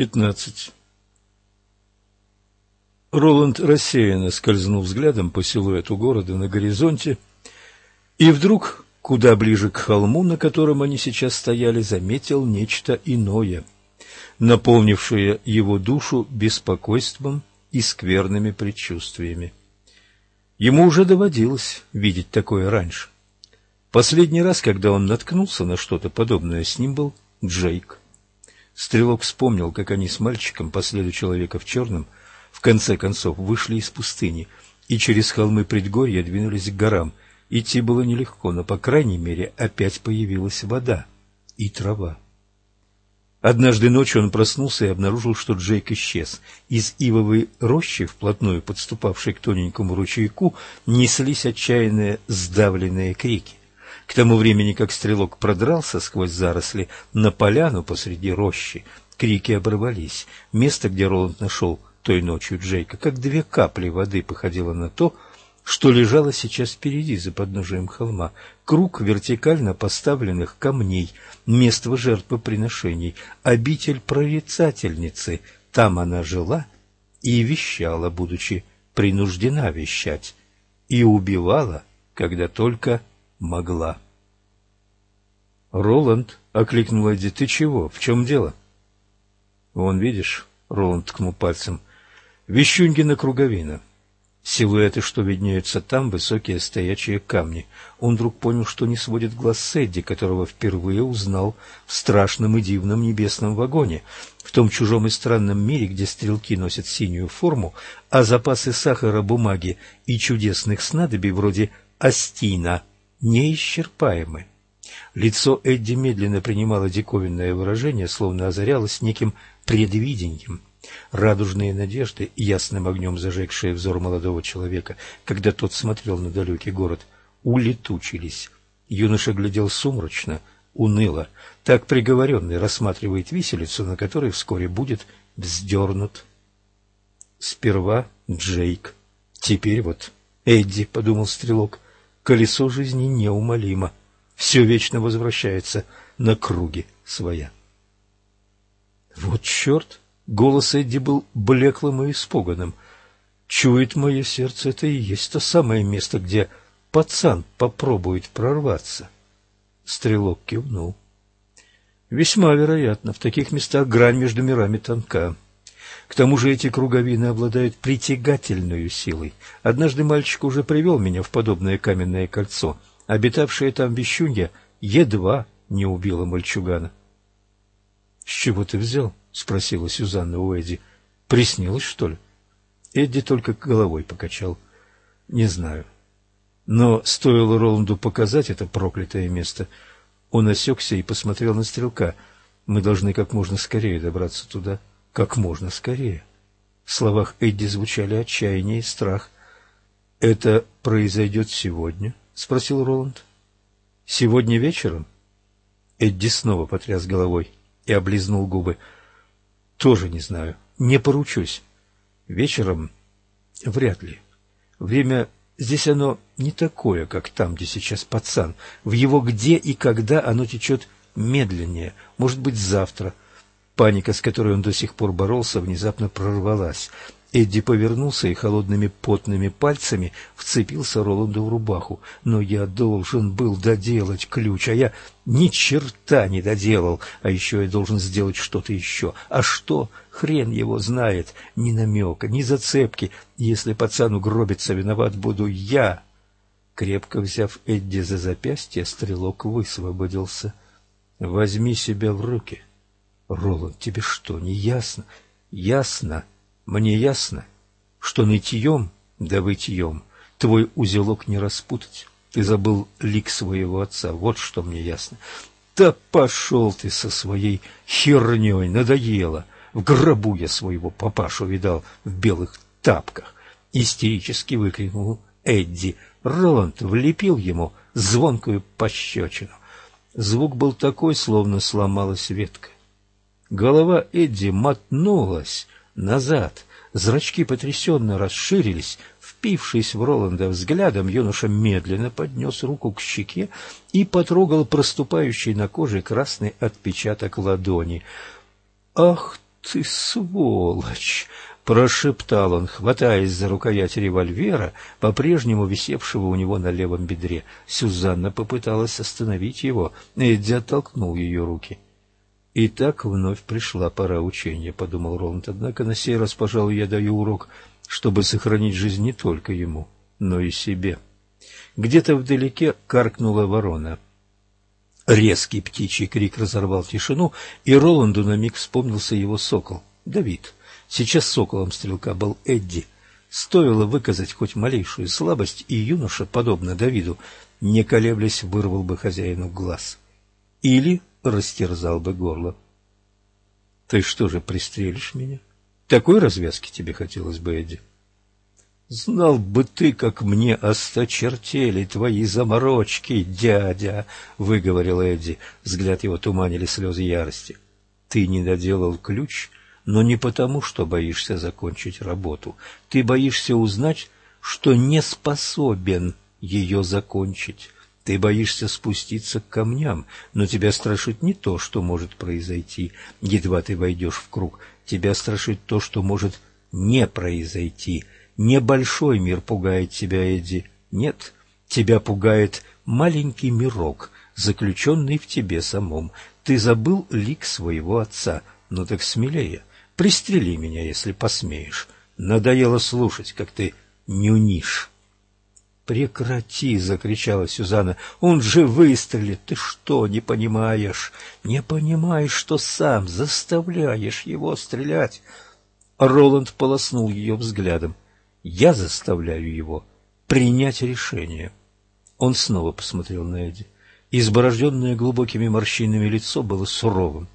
15. Роланд рассеянно скользнул взглядом по силуэту города на горизонте, и вдруг, куда ближе к холму, на котором они сейчас стояли, заметил нечто иное, наполнившее его душу беспокойством и скверными предчувствиями. Ему уже доводилось видеть такое раньше. Последний раз, когда он наткнулся на что-то подобное, с ним был Джейк. Стрелок вспомнил, как они с мальчиком по следу человека в черном в конце концов вышли из пустыни и через холмы предгорья двинулись к горам. Идти было нелегко, но, по крайней мере, опять появилась вода и трава. Однажды ночью он проснулся и обнаружил, что Джейк исчез. Из ивовой рощи, вплотную подступавшей к тоненькому ручейку, неслись отчаянные сдавленные крики. К тому времени, как стрелок продрался сквозь заросли на поляну посреди рощи, крики оборвались. Место, где Роланд нашел той ночью Джейка, как две капли воды походило на то, что лежало сейчас впереди, за подножием холма. Круг вертикально поставленных камней, место жертвоприношений, обитель прорицательницы. Там она жила и вещала, будучи принуждена вещать, и убивала, когда только могла. «Роланд», — окликнул Эдди, — «ты чего? В чем дело?» «Вон, видишь», — Роланд ткнул пальцем, — «Вещунькина круговина». Силуэты, что виднеются там, высокие стоячие камни. Он вдруг понял, что не сводит глаз с Эдди, которого впервые узнал в страшном и дивном небесном вагоне, в том чужом и странном мире, где стрелки носят синюю форму, а запасы сахара, бумаги и чудесных снадобий вроде астина неисчерпаемы. Лицо Эдди медленно принимало диковинное выражение, словно озарялось неким предвидением. Радужные надежды, ясным огнем зажегшие взор молодого человека, когда тот смотрел на далекий город, улетучились. Юноша глядел сумрачно, уныло. Так приговоренный рассматривает виселицу, на которой вскоре будет вздернут. Сперва Джейк, теперь вот Эдди, — подумал стрелок, — колесо жизни неумолимо, все вечно возвращается на круги своя. Вот черт! Голос Эдди был блеклым и испуганным. Чует мое сердце, это и есть то самое место, где пацан попробует прорваться. Стрелок кивнул. Весьма вероятно, в таких местах грань между мирами тонка. К тому же эти круговины обладают притягательной силой. Однажды мальчик уже привел меня в подобное каменное кольцо. Обитавшая там вещунья едва не убила мальчугана. — С чего ты взял? — спросила Сюзанна у Эдди. — Приснилось, что ли? Эдди только головой покачал. — Не знаю. Но стоило Роланду показать это проклятое место. Он осекся и посмотрел на стрелка. Мы должны как можно скорее добраться туда. — как можно скорее. В словах Эдди звучали отчаяние и страх. «Это произойдет сегодня?» — спросил Роланд. «Сегодня вечером?» Эдди снова потряс головой и облизнул губы. «Тоже не знаю. Не поручусь. Вечером? Вряд ли. Время здесь оно не такое, как там, где сейчас пацан. В его где и когда оно течет медленнее. Может быть, завтра. Паника, с которой он до сих пор боролся, внезапно прорвалась. Эдди повернулся и холодными потными пальцами вцепился Роланду в рубаху. «Но я должен был доделать ключ, а я ни черта не доделал, а еще я должен сделать что-то еще. А что? Хрен его знает. Ни намека, ни зацепки. Если пацан угробится, виноват буду я». Крепко взяв Эдди за запястье, стрелок высвободился. «Возьми себя в руки». Роланд, тебе что, не ясно? Ясно, мне ясно, что нытьем да вытьем твой узелок не распутать. Ты забыл лик своего отца, вот что мне ясно. Да пошел ты со своей херней, надоело. В гробу я своего папашу видал в белых тапках. Истерически выкрикнул Эдди. Роланд влепил ему звонкую пощечину. Звук был такой, словно сломалась ветка. Голова Эдди мотнулась назад, зрачки потрясенно расширились. Впившись в Роланда взглядом, юноша медленно поднес руку к щеке и потрогал проступающий на коже красный отпечаток ладони. «Ах ты сволочь!» — прошептал он, хватаясь за рукоять револьвера, по-прежнему висевшего у него на левом бедре. Сюзанна попыталась остановить его, Эдди оттолкнул ее руки. «И так вновь пришла пора учения», — подумал Роланд. «Однако на сей раз, пожалуй, я даю урок, чтобы сохранить жизнь не только ему, но и себе». Где-то вдалеке каркнула ворона. Резкий птичий крик разорвал тишину, и Роланду на миг вспомнился его сокол, Давид. Сейчас соколом стрелка был Эдди. Стоило выказать хоть малейшую слабость, и юноша, подобно Давиду, не колеблясь, вырвал бы хозяину глаз. Или растерзал бы горло. — Ты что же, пристрелишь меня? Такой развязки тебе хотелось бы, Эдди? — Знал бы ты, как мне осточертели твои заморочки, дядя! — выговорил Эдди. Взгляд его туманили слезы ярости. — Ты не доделал ключ но не потому, что боишься закончить работу. Ты боишься узнать, что не способен ее закончить. Ты боишься спуститься к камням, но тебя страшит не то, что может произойти, едва ты войдешь в круг. Тебя страшит то, что может не произойти. Небольшой мир пугает тебя, Эдди. Нет, тебя пугает маленький мирок, заключенный в тебе самом. Ты забыл лик своего отца, ну так смелее. Пристрели меня, если посмеешь. Надоело слушать, как ты нюнишь. «Прекрати!» — закричала Сюзанна. «Он же выстрелит! Ты что, не понимаешь? Не понимаешь, что сам заставляешь его стрелять?» Роланд полоснул ее взглядом. «Я заставляю его принять решение». Он снова посмотрел на Эдди. Изборожденное глубокими морщинами лицо было суровым.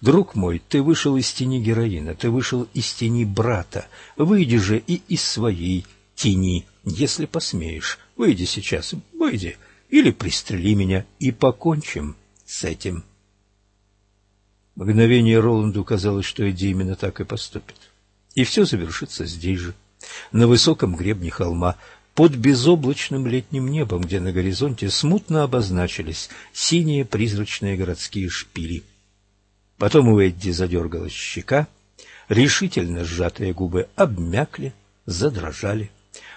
Друг мой, ты вышел из тени героина, ты вышел из тени брата. Выйди же и из своей тени, если посмеешь. Выйди сейчас, выйди, или пристрели меня, и покончим с этим. Мгновение Роланду казалось, что Эдди именно так и поступит. И все завершится здесь же, на высоком гребне холма, под безоблачным летним небом, где на горизонте смутно обозначились синие призрачные городские шпили — Потом у Эдди задергалась щека, решительно сжатые губы обмякли, задрожали.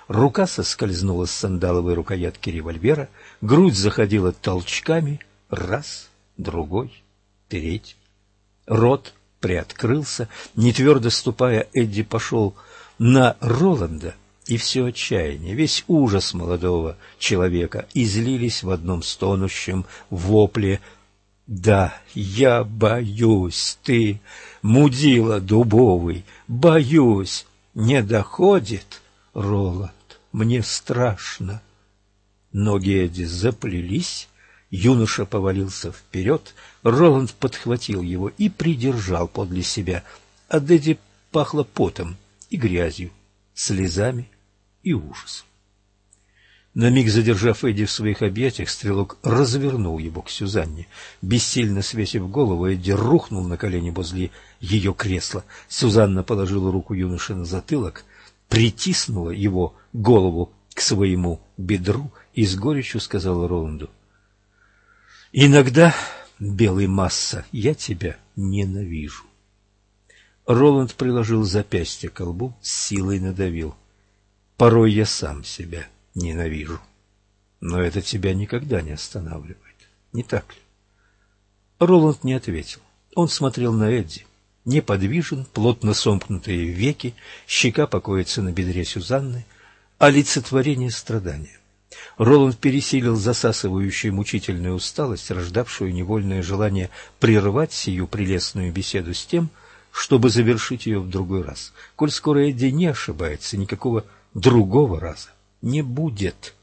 Рука соскользнула с сандаловой рукоятки револьвера, грудь заходила толчками, раз, другой, третий. Рот приоткрылся, не твердо ступая, Эдди пошел на Роланда, и все отчаяние, весь ужас молодого человека излились в одном стонущем вопле да, я боюсь, ты, мудила дубовый, боюсь, не доходит, Роланд, мне страшно. Ноги Эдди заплелись, юноша повалился вперед, Роланд подхватил его и придержал подле себя. От Эдди пахло потом и грязью, слезами и ужасом. На миг задержав Эдди в своих объятиях, стрелок развернул его к Сюзанне. Бессильно свесив голову, Эдди рухнул на колени возле ее кресла. Сюзанна положила руку юноши на затылок, притиснула его голову к своему бедру и с горечью сказала Роланду. «Иногда, белый масса, я тебя ненавижу». Роланд приложил запястье к лбу, с силой надавил. «Порой я сам себя ненавижу. Но это тебя никогда не останавливает, не так ли? Роланд не ответил. Он смотрел на Эдди. Неподвижен, плотно сомкнутые веки, щека покоится на бедре Сюзанны, олицетворение страдания. Роланд пересилил засасывающую мучительную усталость, рождавшую невольное желание прервать сию прелестную беседу с тем, чтобы завершить ее в другой раз. Коль скоро Эдди не ошибается, никакого другого раза не будет.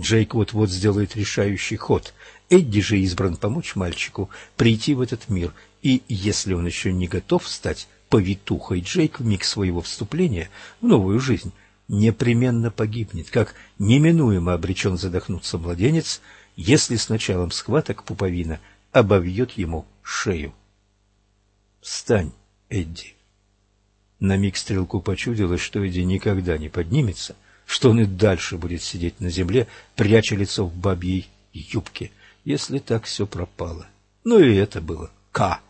Джейк вот-вот сделает решающий ход. Эдди же избран помочь мальчику прийти в этот мир, и если он еще не готов стать повитухой, Джейк в миг своего вступления в новую жизнь непременно погибнет, как неминуемо обречен задохнуться младенец, если с началом схваток пуповина обовьет ему шею. «Встань, Эдди!» На миг стрелку почудилось, что Эдди никогда не поднимется — что он и дальше будет сидеть на земле, пряча лицо в бабьей юбке, если так все пропало. Ну и это было К.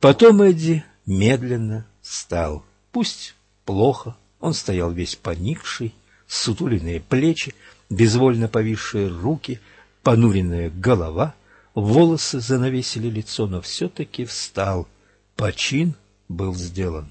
Потом Эдди медленно встал. Пусть плохо, он стоял весь поникший, сутуленные плечи, безвольно повисшие руки, понуренная голова, волосы занавесили лицо, но все-таки встал. Почин был сделан.